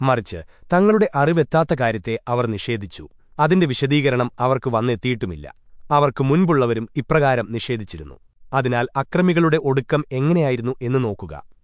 മറിച്ച് തങ്ങളുടെ അറിവെത്താത്ത കാര്യത്തെ അവർ നിഷേധിച്ചു. അതിന്റെ വിശദീകരണം അവർക്ക് വന്നെത്തിയിട്ടുമില്ല. അവർക്ക് മുൻപുള്ളവരും ഇപ്രകാരം നിഷേധിച്ചിരുന്നു. അതിനാൽ അക്രമികളുടെ ഒടുക്കം എങ്ങനെയായിരുന്നു എന്ന് നോക്കുക.